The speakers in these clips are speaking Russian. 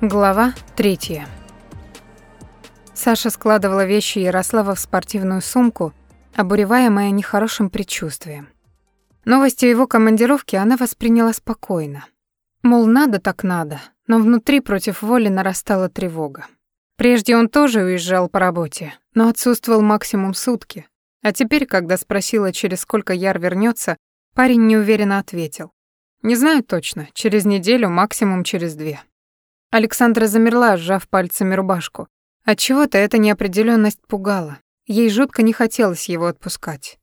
Глава третья. Саша складывала вещи Ярослава в спортивную сумку, обуреваемая нехорошим предчувствием. Новость о его командировке она восприняла спокойно. Мол, надо так надо, но внутри против воли нарастала тревога. Прежде он тоже уезжал по работе, но отсутствовал максимум сутки. А теперь, когда спросила, через сколько Яр вернется, парень неуверенно ответил. «Не знаю точно, через неделю, максимум через две». Александра замерла, сжав пальцами рубашку. Отчего-то эта неопределенность пугала. Ей жутко не хотелось его отпускать.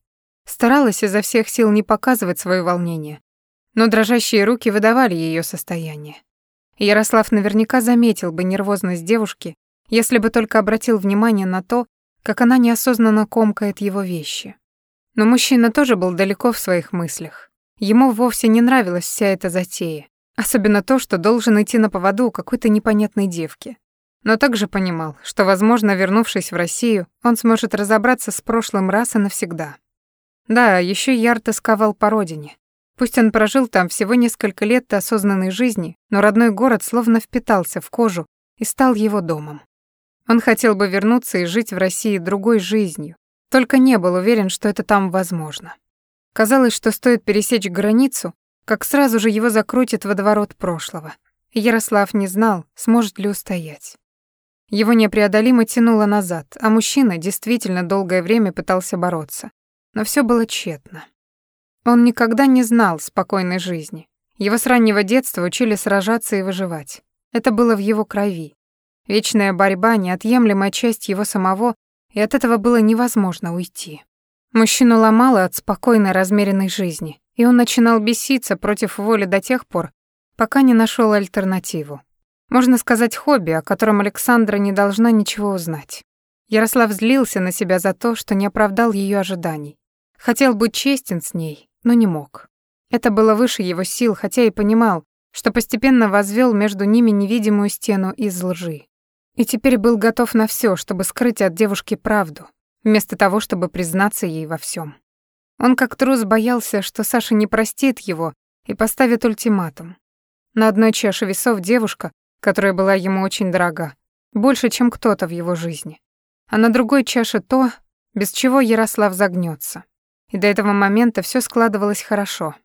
Старалась изо всех сил не показывать свое волнение, но дрожащие руки выдавали ее состояние. Ярослав наверняка заметил бы нервозность девушки, если бы только обратил внимание на то, как она неосознанно комкает его вещи. Но мужчина тоже был далеко в своих мыслях. Ему вовсе не нравилась вся эта затея. Особенно то, что должен идти на поводу у какой-то непонятной девки. Но также понимал, что, возможно, вернувшись в Россию, он сможет разобраться с прошлым раз и навсегда. Да, еще Яр тосковал по родине. Пусть он прожил там всего несколько лет осознанной жизни, но родной город словно впитался в кожу и стал его домом. Он хотел бы вернуться и жить в России другой жизнью, только не был уверен, что это там возможно. Казалось, что стоит пересечь границу, как сразу же его закрутит водоворот прошлого. Ярослав не знал, сможет ли устоять. Его непреодолимо тянуло назад, а мужчина действительно долгое время пытался бороться. Но все было тщетно. Он никогда не знал спокойной жизни. Его с раннего детства учили сражаться и выживать. Это было в его крови. Вечная борьба — неотъемлемая часть его самого, и от этого было невозможно уйти. Мужчину ломало от спокойной, размеренной жизни, и он начинал беситься против воли до тех пор, пока не нашел альтернативу. Можно сказать, хобби, о котором Александра не должна ничего узнать. Ярослав злился на себя за то, что не оправдал ее ожиданий. Хотел быть честен с ней, но не мог. Это было выше его сил, хотя и понимал, что постепенно возвел между ними невидимую стену из лжи. И теперь был готов на все, чтобы скрыть от девушки правду, вместо того, чтобы признаться ей во всем. Он как трус боялся, что Саша не простит его и поставит ультиматум. На одной чаше весов девушка, которая была ему очень дорога, больше, чем кто-то в его жизни. А на другой чаше то, без чего Ярослав загнется. И до этого момента все складывалось хорошо.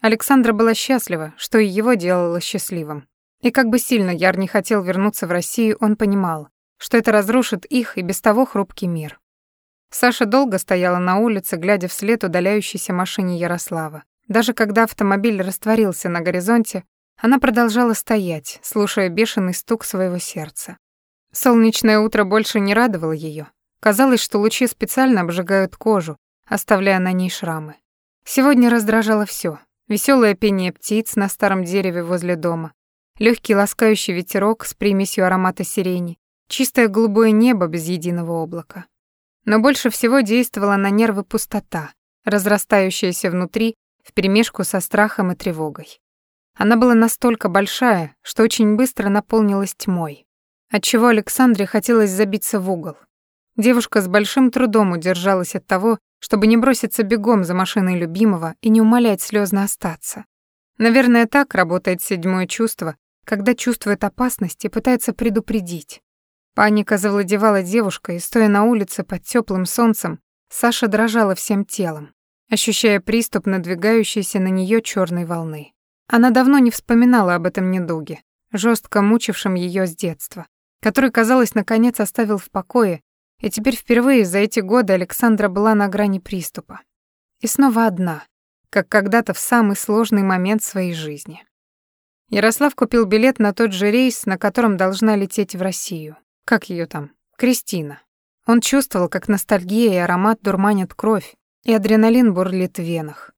Александра была счастлива, что и его делало счастливым. И как бы сильно Яр не хотел вернуться в Россию, он понимал, что это разрушит их и без того хрупкий мир. Саша долго стояла на улице, глядя вслед удаляющейся машине Ярослава. Даже когда автомобиль растворился на горизонте, она продолжала стоять, слушая бешеный стук своего сердца. Солнечное утро больше не радовало ее. Казалось, что лучи специально обжигают кожу, оставляя на ней шрамы. Сегодня раздражало все: веселое пение птиц на старом дереве возле дома, легкий ласкающий ветерок с примесью аромата сирени, чистое голубое небо без единого облака. Но больше всего действовала на нервы пустота, разрастающаяся внутри вперемешку со страхом и тревогой. Она была настолько большая, что очень быстро наполнилась тьмой, отчего Александре хотелось забиться в угол. Девушка с большим трудом удержалась от того, чтобы не броситься бегом за машиной любимого и не умолять слезно остаться. Наверное, так работает седьмое чувство, когда чувствует опасность и пытается предупредить. Паника завладевала девушкой, и, стоя на улице под теплым солнцем, Саша дрожала всем телом, ощущая приступ надвигающейся на нее черной волны. Она давно не вспоминала об этом недуге, жестко мучившем ее с детства, который, казалось, наконец оставил в покое, и теперь впервые за эти годы Александра была на грани приступа. И снова одна, как когда-то в самый сложный момент своей жизни. Ярослав купил билет на тот же рейс, на котором должна лететь в Россию. Как ее там? Кристина. Он чувствовал, как ностальгия и аромат дурманят кровь, и адреналин бурлит в венах.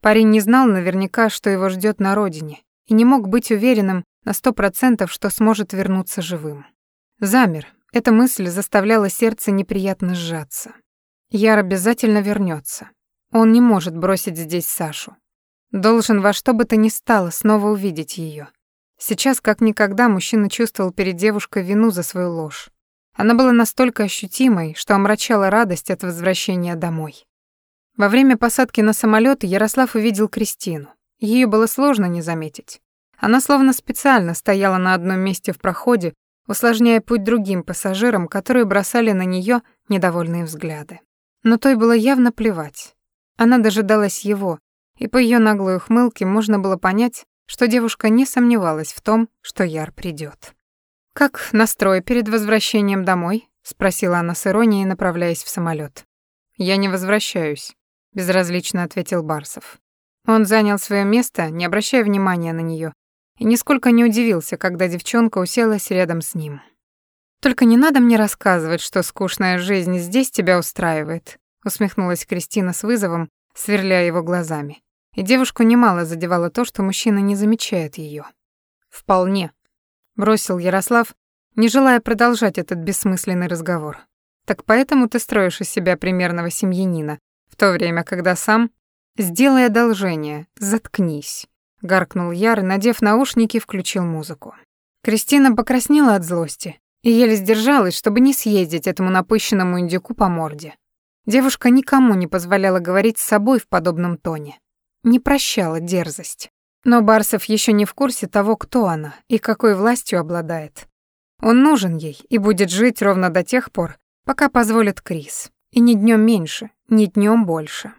Парень не знал наверняка, что его ждет на родине, и не мог быть уверенным на сто процентов, что сможет вернуться живым. Замер. Эта мысль заставляла сердце неприятно сжаться. Яр обязательно вернется. Он не может бросить здесь Сашу. Должен во что бы то ни стало снова увидеть ее. Сейчас, как никогда, мужчина чувствовал перед девушкой вину за свою ложь. Она была настолько ощутимой, что омрачала радость от возвращения домой. Во время посадки на самолет Ярослав увидел Кристину. Ее было сложно не заметить. Она словно специально стояла на одном месте в проходе, усложняя путь другим пассажирам, которые бросали на нее недовольные взгляды. Но той было явно плевать. Она дожидалась его, и по ее наглой ухмылке можно было понять, что девушка не сомневалась в том, что Яр придет. «Как настрой перед возвращением домой?» — спросила она с иронией, направляясь в самолет. «Я не возвращаюсь», — безразлично ответил Барсов. Он занял свое место, не обращая внимания на нее, и нисколько не удивился, когда девчонка уселась рядом с ним. «Только не надо мне рассказывать, что скучная жизнь здесь тебя устраивает», усмехнулась Кристина с вызовом, сверляя его глазами. И девушку немало задевало то, что мужчина не замечает ее. «Вполне», — бросил Ярослав, не желая продолжать этот бессмысленный разговор. «Так поэтому ты строишь из себя примерного семьянина, в то время, когда сам...» «Сделай одолжение, заткнись», — гаркнул Яр, надев наушники, включил музыку. Кристина покраснела от злости и еле сдержалась, чтобы не съездить этому напыщенному индюку по морде. Девушка никому не позволяла говорить с собой в подобном тоне. Не прощала дерзость. Но Барсов еще не в курсе того, кто она и какой властью обладает. Он нужен ей и будет жить ровно до тех пор, пока позволит Крис. И ни днем меньше, ни днем больше.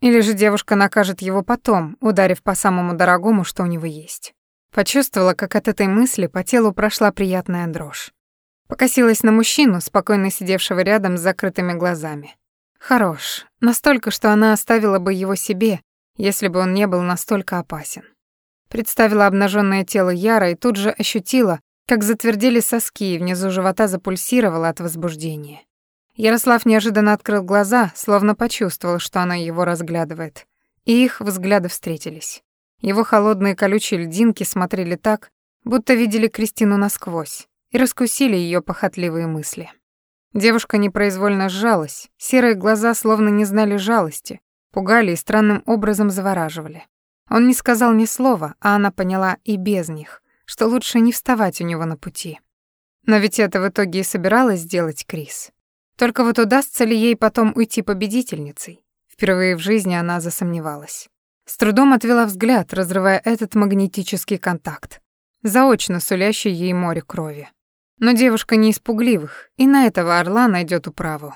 Или же девушка накажет его потом, ударив по самому дорогому, что у него есть. Почувствовала, как от этой мысли по телу прошла приятная дрожь. Покосилась на мужчину, спокойно сидевшего рядом с закрытыми глазами. Хорош, настолько, что она оставила бы его себе, если бы он не был настолько опасен. Представила обнаженное тело Яра и тут же ощутила, как затвердели соски и внизу живота запульсировало от возбуждения. Ярослав неожиданно открыл глаза, словно почувствовал, что она его разглядывает. И их взгляды встретились. Его холодные колючие льдинки смотрели так, будто видели Кристину насквозь и раскусили ее похотливые мысли. Девушка непроизвольно сжалась, серые глаза словно не знали жалости, пугали и странным образом завораживали. Он не сказал ни слова, а она поняла и без них, что лучше не вставать у него на пути. Но ведь это в итоге и собиралась сделать Крис. Только вот удастся ли ей потом уйти победительницей? Впервые в жизни она засомневалась. С трудом отвела взгляд, разрывая этот магнетический контакт, заочно сулящий ей море крови. Но девушка не из пугливых, и на этого орла найдет управу.